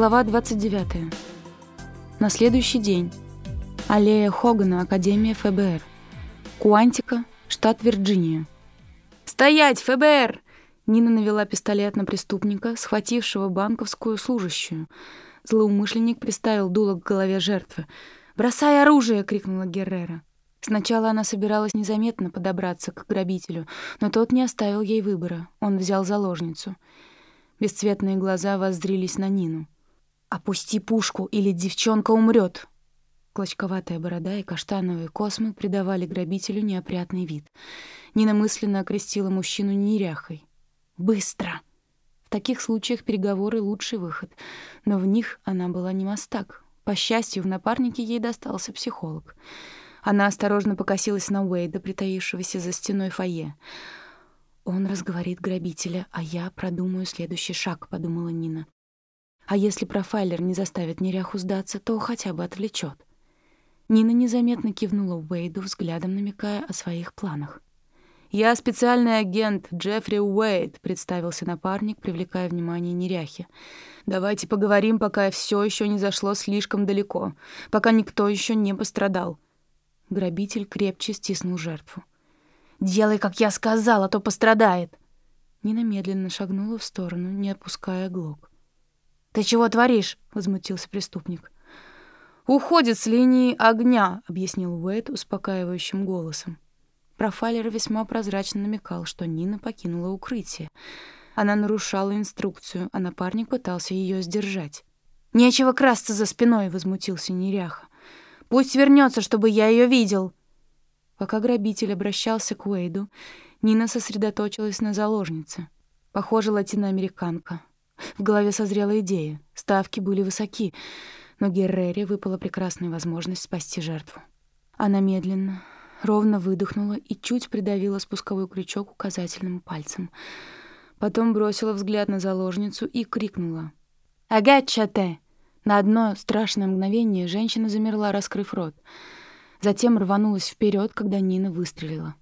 Глава 29. На следующий день. Аллея Хогана, Академия ФБР. Куантика, штат Вирджиния. «Стоять, ФБР!» Нина навела пистолет на преступника, схватившего банковскую служащую. Злоумышленник приставил дуло к голове жертвы. «Бросай оружие!» — крикнула Геррера. Сначала она собиралась незаметно подобраться к грабителю, но тот не оставил ей выбора. Он взял заложницу. Бесцветные глаза воззрились на Нину. «Опусти пушку, или девчонка умрет!» Клочковатая борода и каштановые космы придавали грабителю неопрятный вид. Нина мысленно окрестила мужчину неряхой. «Быстро!» В таких случаях переговоры — лучший выход, но в них она была не мастак. По счастью, в напарнике ей достался психолог. Она осторожно покосилась на Уэйда, притаившегося за стеной фойе. «Он разговорит грабителя, а я продумаю следующий шаг», — подумала Нина. А если профайлер не заставит неряху сдаться, то хотя бы отвлечет. Нина незаметно кивнула Уэйду, взглядом намекая о своих планах. «Я специальный агент Джеффри Уэйд», — представился напарник, привлекая внимание неряхи. «Давайте поговорим, пока все еще не зашло слишком далеко, пока никто еще не пострадал». Грабитель крепче стиснул жертву. «Делай, как я сказала, а то пострадает!» Нина медленно шагнула в сторону, не опуская глок. «Ты чего творишь?» — возмутился преступник. «Уходит с линии огня», — объяснил Уэйд успокаивающим голосом. Профайлер весьма прозрачно намекал, что Нина покинула укрытие. Она нарушала инструкцию, а напарник пытался ее сдержать. «Нечего красться за спиной», — возмутился Неряха. «Пусть вернется, чтобы я ее видел». Пока грабитель обращался к Уэйду, Нина сосредоточилась на заложнице. Похоже, латиноамериканка. В голове созрела идея. Ставки были высоки, но Геррере выпала прекрасная возможность спасти жертву. Она медленно, ровно выдохнула и чуть придавила спусковой крючок указательным пальцем. Потом бросила взгляд на заложницу и крикнула. «Агачате!» На одно страшное мгновение женщина замерла, раскрыв рот. Затем рванулась вперед, когда Нина выстрелила.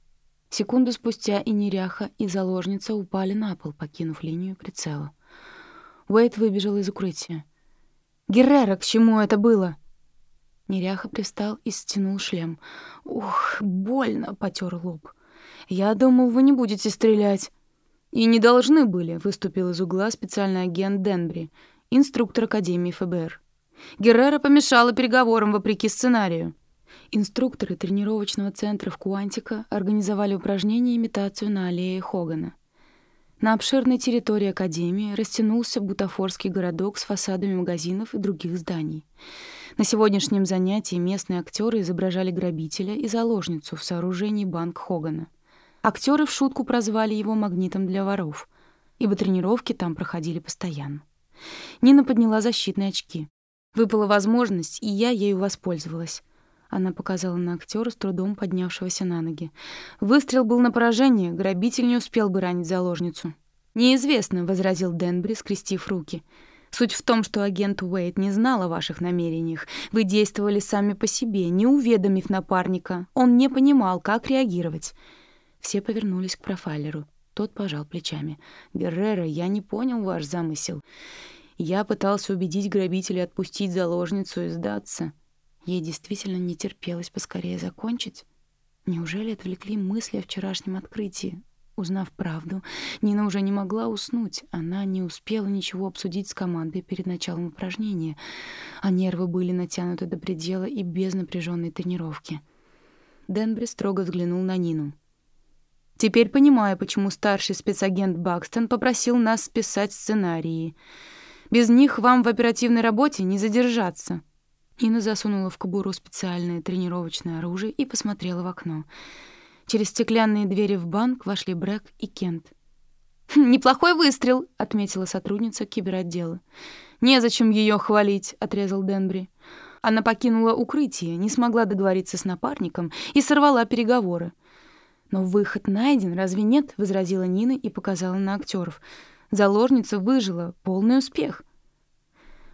Секунду спустя и неряха, и заложница упали на пол, покинув линию прицела. Уэйд выбежал из укрытия. «Геррера, к чему это было?» Неряха пристал и стянул шлем. «Ух, больно!» — потер лоб. «Я думал, вы не будете стрелять». «И не должны были», — выступил из угла специальный агент Денбри, инструктор Академии ФБР. Геррера помешала переговорам вопреки сценарию. Инструкторы тренировочного центра в Куантико организовали упражнение имитацию на аллее Хогана. На обширной территории Академии растянулся бутафорский городок с фасадами магазинов и других зданий. На сегодняшнем занятии местные актеры изображали грабителя и заложницу в сооружении банк Хогана. Актеры в шутку прозвали его «магнитом для воров», ибо тренировки там проходили постоянно. Нина подняла защитные очки. Выпала возможность, и я ею воспользовалась. Она показала на актера, с трудом поднявшегося на ноги. Выстрел был на поражение, грабитель не успел бы ранить заложницу. «Неизвестно», — возразил Денбри, скрестив руки. «Суть в том, что агент Уэйт не знал о ваших намерениях. Вы действовали сами по себе, не уведомив напарника. Он не понимал, как реагировать». Все повернулись к профайлеру. Тот пожал плечами. «Геррера, я не понял ваш замысел. Я пытался убедить грабителя отпустить заложницу и сдаться. Ей действительно не терпелось поскорее закончить. Неужели отвлекли мысли о вчерашнем открытии? Узнав правду, Нина уже не могла уснуть. Она не успела ничего обсудить с командой перед началом упражнения, а нервы были натянуты до предела и без напряженной тренировки. Денбри строго взглянул на Нину. «Теперь понимаю, почему старший спецагент Бакстон попросил нас списать сценарии. Без них вам в оперативной работе не задержаться». Нина засунула в кобуру специальное тренировочное оружие и посмотрела в окно. Через стеклянные двери в банк вошли Брэк и Кент. «Хм, «Неплохой выстрел», — отметила сотрудница киберотдела. «Незачем ее хвалить», — отрезал Денбри. Она покинула укрытие, не смогла договориться с напарником и сорвала переговоры. «Но выход найден, разве нет?» — возразила Нина и показала на актеров. «Заложница выжила. Полный успех.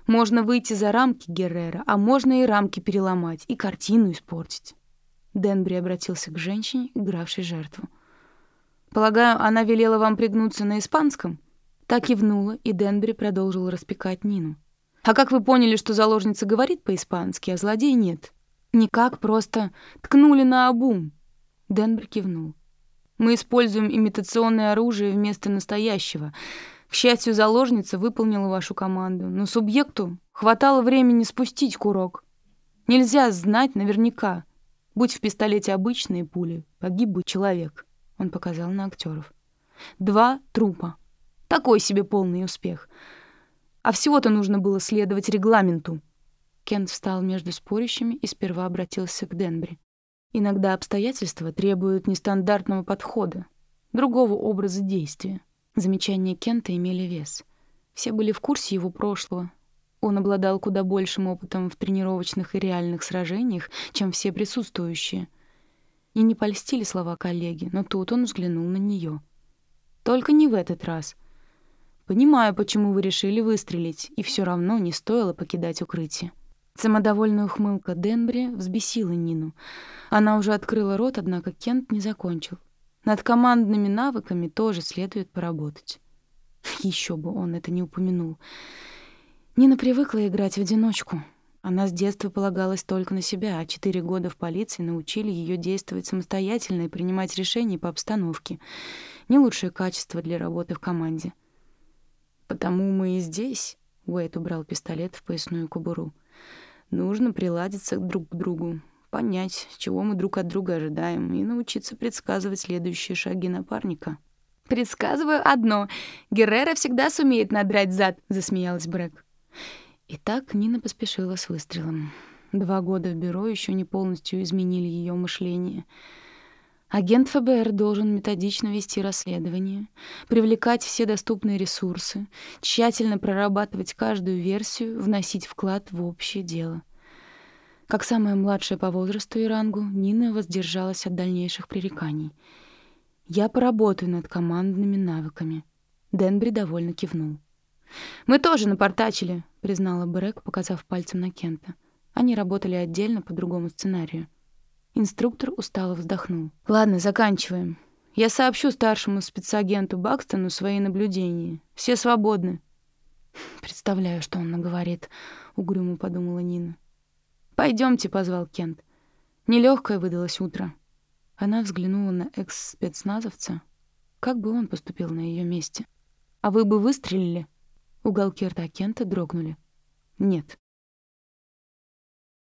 Можно выйти за рамки Геррера, а можно и рамки переломать, и картину испортить. Денбри обратился к женщине, игравшей жертву. «Полагаю, она велела вам пригнуться на испанском?» Так кивнула, и Денбри продолжил распекать Нину. А как вы поняли, что заложница говорит по-испански, а злодей нет? Никак, просто ткнули на обум. Денбер кивнул. Мы используем имитационное оружие вместо настоящего. К счастью, заложница выполнила вашу команду, но субъекту хватало времени спустить курок. Нельзя знать наверняка. Будь в пистолете обычные пули, погиб бы человек. Он показал на актеров. Два трупа. Такой себе полный успех. А всего-то нужно было следовать регламенту. Кент встал между спорящими и сперва обратился к Денбри. Иногда обстоятельства требуют нестандартного подхода, другого образа действия. Замечания Кента имели вес. Все были в курсе его прошлого. Он обладал куда большим опытом в тренировочных и реальных сражениях, чем все присутствующие. И не польстили слова коллеги, но тут он взглянул на нее. Только не в этот раз. Понимаю, почему вы решили выстрелить, и все равно не стоило покидать укрытие. Самодовольная ухмылка Денбри взбесила Нину. Она уже открыла рот, однако Кент не закончил. Над командными навыками тоже следует поработать. Еще бы он это не упомянул. Нина привыкла играть в одиночку. Она с детства полагалась только на себя, а четыре года в полиции научили ее действовать самостоятельно и принимать решения по обстановке. Не лучшее качество для работы в команде. «Потому мы и здесь», — Уэйт убрал пистолет в поясную кобуру. «Нужно приладиться друг к другу, понять, чего мы друг от друга ожидаем, и научиться предсказывать следующие шаги напарника». «Предсказываю одно. Геррера всегда сумеет надрать зад», — засмеялась Брэк. И так Нина поспешила с выстрелом. Два года в бюро еще не полностью изменили ее мышление. Агент ФБР должен методично вести расследование, привлекать все доступные ресурсы, тщательно прорабатывать каждую версию, вносить вклад в общее дело. Как самая младшая по возрасту и рангу, Нина воздержалась от дальнейших пререканий. «Я поработаю над командными навыками». Денбри довольно кивнул. «Мы тоже напортачили», признала Брэк, показав пальцем на Кента. Они работали отдельно по другому сценарию. Инструктор устало вздохнул. «Ладно, заканчиваем. Я сообщу старшему спецагенту Бакстону свои наблюдения. Все свободны». «Представляю, что он наговорит», — угрюмо подумала Нина. Пойдемте, позвал Кент. Нелегкое выдалось утро. Она взглянула на экс-спецназовца. Как бы он поступил на ее месте? «А вы бы выстрелили?» Уголки рта Кента дрогнули. «Нет».